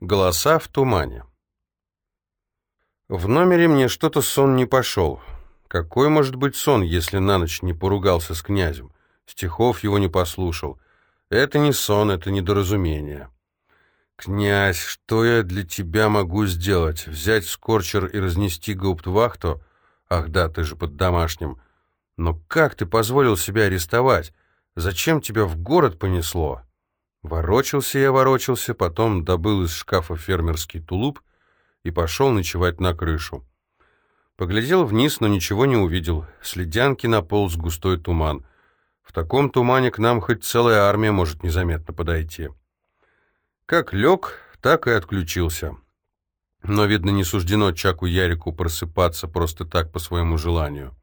Голоса в тумане. В номере мне что-то сон не пошел. Какой может быть сон, если на ночь не поругался с князем? Стихов его не послушал. Это не сон, это недоразумение. «Князь, что я для тебя могу сделать? Взять скорчер и разнести гауптвахту? Ах да, ты же под домашним. Но как ты позволил себя арестовать? Зачем тебя в город понесло?» Ворочался я, ворочался, потом добыл из шкафа фермерский тулуп и пошел ночевать на крышу. Поглядел вниз, но ничего не увидел. Следянки наполз густой туман. В таком тумане к нам хоть целая армия может незаметно подойти. Как лег, так и отключился. Но, видно, не суждено Чаку Ярику просыпаться просто так по своему желанию.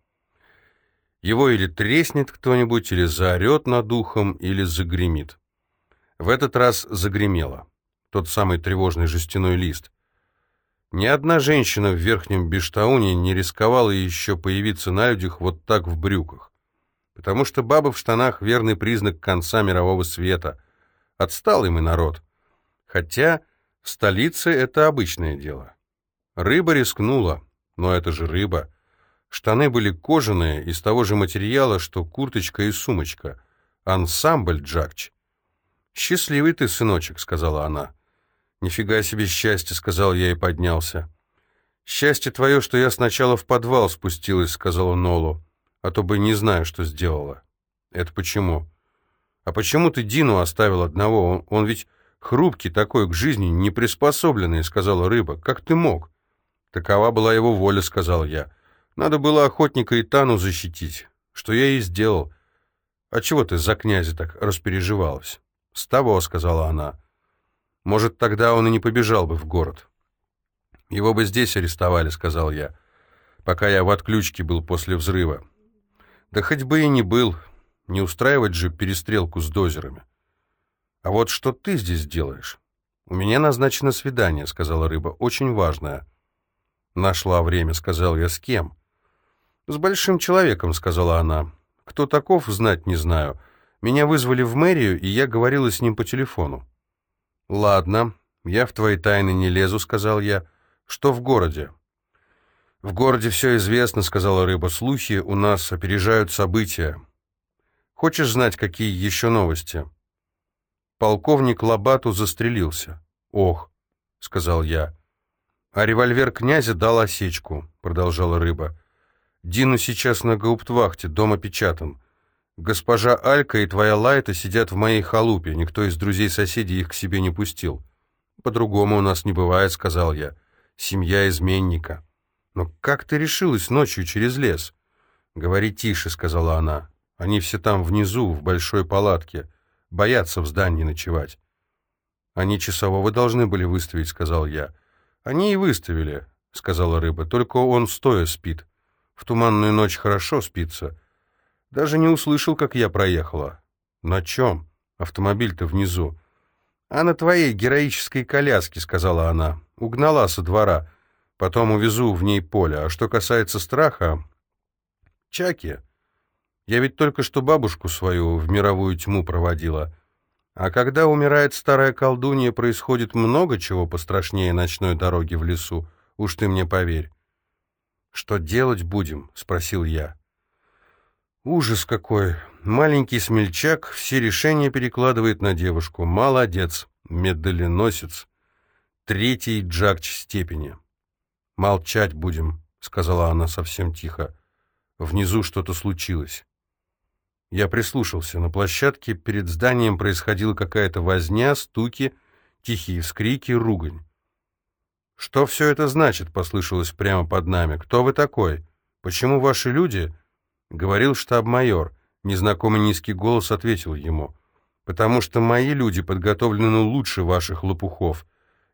Его или треснет кто-нибудь, или заорет над ухом, или загремит. В этот раз загремело. Тот самый тревожный жестяной лист. Ни одна женщина в верхнем Бештауне не рисковала еще появиться на людях вот так в брюках. Потому что баба в штанах — верный признак конца мирового света. Отсталый мы народ. Хотя в столице это обычное дело. Рыба рискнула, но это же рыба. Штаны были кожаные, из того же материала, что курточка и сумочка. Ансамбль Джакч. «Счастливый ты, сыночек», — сказала она. «Нифига себе счастье», — сказал я и поднялся. «Счастье твое, что я сначала в подвал спустилась», — сказала Нолу, «а то бы не знаю, что сделала». «Это почему?» «А почему ты Дину оставил одного? Он, он ведь хрупкий такой, к жизни не приспособленный», — сказала рыба. «Как ты мог?» «Такова была его воля», — сказал я. «Надо было охотника и Тану защитить, что я и сделал. А чего ты за князя так распереживалась?» «С того», — сказала она. «Может, тогда он и не побежал бы в город». «Его бы здесь арестовали», — сказал я, пока я в отключке был после взрыва. «Да хоть бы и не был, не устраивать же перестрелку с дозерами». «А вот что ты здесь делаешь?» «У меня назначено свидание», — сказала рыба, — «очень важное». «Нашла время», — сказал я, — «с кем?» «С большим человеком», — сказала она. «Кто таков, знать не знаю». Меня вызвали в мэрию, и я говорила с ним по телефону. «Ладно, я в твои тайны не лезу», — сказал я. «Что в городе?» «В городе все известно», — сказала рыба. «Слухи у нас опережают события. Хочешь знать, какие еще новости?» Полковник Лобату застрелился. «Ох», — сказал я. «А револьвер князя дал осечку», — продолжала рыба. «Дину сейчас на гауптвахте, дом опечатан. «Госпожа Алька и твоя Лайта сидят в моей халупе. Никто из друзей-соседей их к себе не пустил». «По-другому у нас не бывает», — сказал я. «Семья изменника». «Но как ты решилась ночью через лес?» «Говори тише», — сказала она. «Они все там внизу, в большой палатке. Боятся в здании ночевать». «Они часового должны были выставить», — сказал я. «Они и выставили», — сказала рыба. «Только он стоя спит. В туманную ночь хорошо спится». Даже не услышал, как я проехала. На чем? Автомобиль-то внизу. А на твоей героической коляске, сказала она. Угнала со двора. Потом увезу в ней поле. А что касается страха... Чаки. Я ведь только что бабушку свою в мировую тьму проводила. А когда умирает старая колдунья, происходит много чего пострашнее ночной дороги в лесу. Уж ты мне поверь. «Что делать будем?» — спросил я. Ужас какой! Маленький смельчак все решения перекладывает на девушку. Молодец, медаленосец. Третий джакч степени. «Молчать будем», — сказала она совсем тихо. Внизу что-то случилось. Я прислушался. На площадке перед зданием происходила какая-то возня, стуки, тихие вскрики, ругань. «Что все это значит?» — послышалось прямо под нами. «Кто вы такой? Почему ваши люди...» Говорил штаб-майор. Незнакомый низкий голос ответил ему. «Потому что мои люди подготовлены лучше ваших лопухов.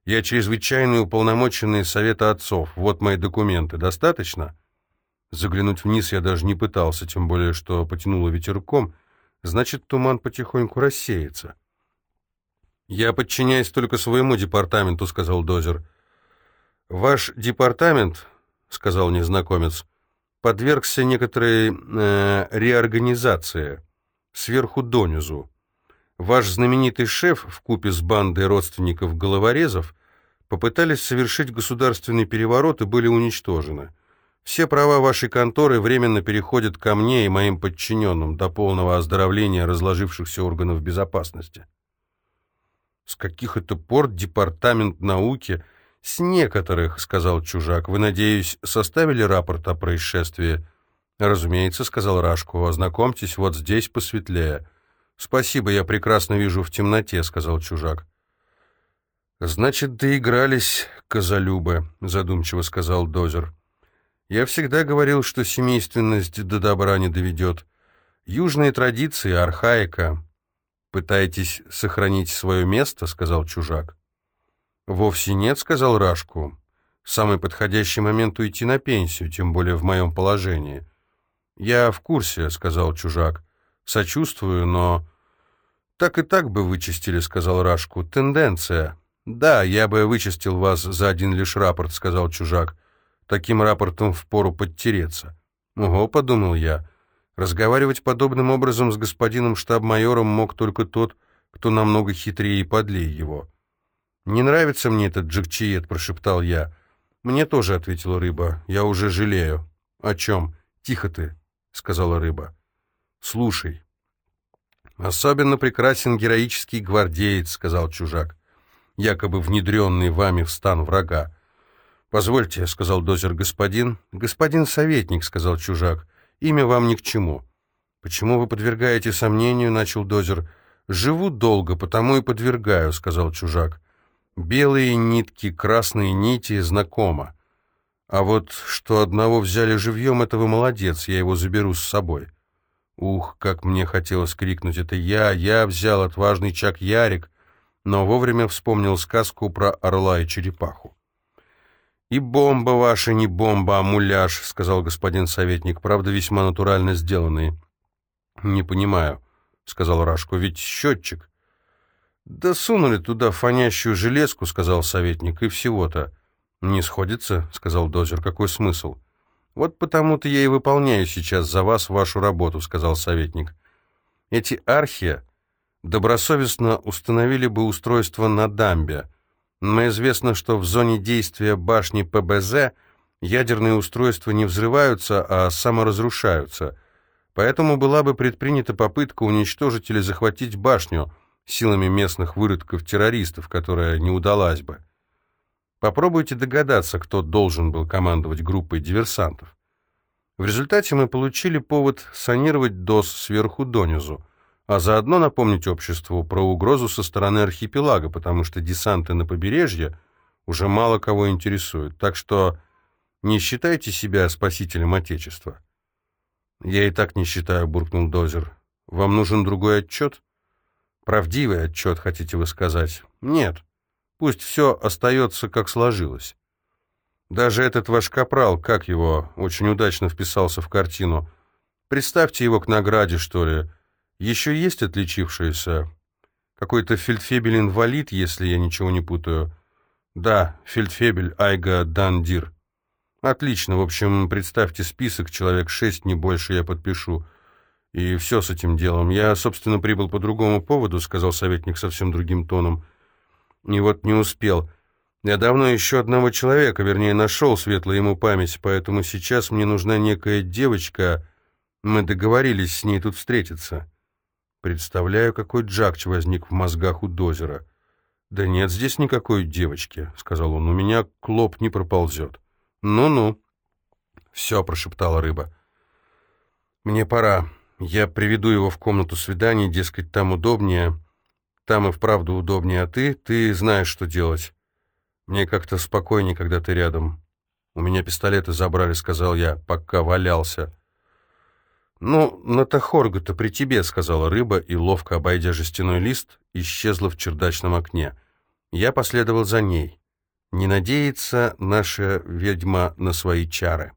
Я чрезвычайный уполномоченный Совета Отцов. Вот мои документы. Достаточно?» Заглянуть вниз я даже не пытался, тем более, что потянуло ветерком. Значит, туман потихоньку рассеется. «Я подчиняюсь только своему департаменту», — сказал Дозер. «Ваш департамент», — сказал незнакомец, подвергся некоторой э, реорганизации, сверху донизу. Ваш знаменитый шеф в купе с бандой родственников головорезов попытались совершить государственный переворот и были уничтожены. Все права вашей конторы временно переходят ко мне и моим подчиненным до полного оздоровления разложившихся органов безопасности. С каких это пор департамент науки? С некоторых, сказал чужак. Вы, надеюсь, составили рапорт о происшествии? Разумеется, сказал Рашку. Ознакомьтесь, вот здесь посветлее. Спасибо, я прекрасно вижу в темноте, сказал чужак. Значит, доигрались, козолюбы, задумчиво сказал Дозер. Я всегда говорил, что семейственность до добра не доведет. Южные традиции, архаика. Пытаетесь сохранить свое место, сказал чужак. Вовсе нет, сказал Рашку. Самый подходящий момент уйти на пенсию, тем более в моем положении. Я в курсе, сказал чужак. Сочувствую, но... Так и так бы вычистили, сказал Рашку. Тенденция. Да, я бы вычистил вас за один лишь рапорт, сказал чужак. Таким рапортом впору подтереться. Ого, подумал я. Разговаривать подобным образом с господином штаб-майором мог только тот, кто намного хитрее и подлее его. «Не нравится мне этот джекчиет», — прошептал я. «Мне тоже», — ответила рыба. «Я уже жалею». «О чем?» «Тихо ты», — сказала рыба. «Слушай». «Особенно прекрасен героический гвардеец», — сказал чужак, якобы внедренный вами в стан врага. «Позвольте», — сказал дозер господин. «Господин советник», — сказал чужак, — «имя вам ни к чему». «Почему вы подвергаете сомнению?» — начал дозер. «Живу долго, потому и подвергаю», — сказал чужак. «Белые нитки, красные нити знакомо. А вот что одного взяли живьем, это вы молодец, я его заберу с собой». Ух, как мне хотелось крикнуть «Это я! Я взял отважный Чак Ярик!» но вовремя вспомнил сказку про орла и черепаху. «И бомба ваша не бомба, а муляж», — сказал господин советник, правда, весьма натурально сделанный. «Не понимаю», — сказал Рашку, — «ведь счетчик». «Да сунули туда фонящую железку», — сказал советник, — «и всего-то». «Не сходится», — сказал Дозер, — «какой смысл?» «Вот потому-то я и выполняю сейчас за вас вашу работу», — сказал советник. «Эти архи добросовестно установили бы устройство на дамбе, но известно, что в зоне действия башни ПБЗ ядерные устройства не взрываются, а саморазрушаются. Поэтому была бы предпринята попытка уничтожить или захватить башню силами местных выродков-террористов, которая не удалась бы. Попробуйте догадаться, кто должен был командовать группой диверсантов. В результате мы получили повод санировать ДОС сверху донизу а заодно напомнить обществу про угрозу со стороны архипелага, потому что десанты на побережье уже мало кого интересуют. Так что не считайте себя спасителем Отечества. «Я и так не считаю», — буркнул Дозер. «Вам нужен другой отчет?» «Правдивый отчет, хотите вы сказать?» «Нет. Пусть все остается, как сложилось. Даже этот ваш капрал, как его, очень удачно вписался в картину. Представьте его к награде, что ли, еще есть отличившиеся? Какой-то фельдфебель-инвалид, если я ничего не путаю. Да, фельдфебель Айга Дандир. Отлично, в общем, представьте список, человек шесть, не больше, я подпишу. И все с этим делом. Я, собственно, прибыл по другому поводу, сказал советник совсем другим тоном. И вот не успел. Я давно еще одного человека, вернее, нашел светлую ему память, поэтому сейчас мне нужна некая девочка. Мы договорились с ней тут встретиться. Представляю, какой джакч возник в мозгах у дозера. «Да нет здесь никакой девочки», — сказал он, — «у меня клоп не проползет». «Ну-ну». «Все», — прошептала рыба. «Мне пора. Я приведу его в комнату свиданий, дескать, там удобнее. Там и вправду удобнее, а ты, ты знаешь, что делать. Мне как-то спокойнее, когда ты рядом. У меня пистолеты забрали», — сказал я, пока валялся. «Ну, Натахорга-то при тебе», — сказала рыба, и, ловко обойдя жестяной лист, исчезла в чердачном окне. Я последовал за ней. Не надеется наша ведьма на свои чары.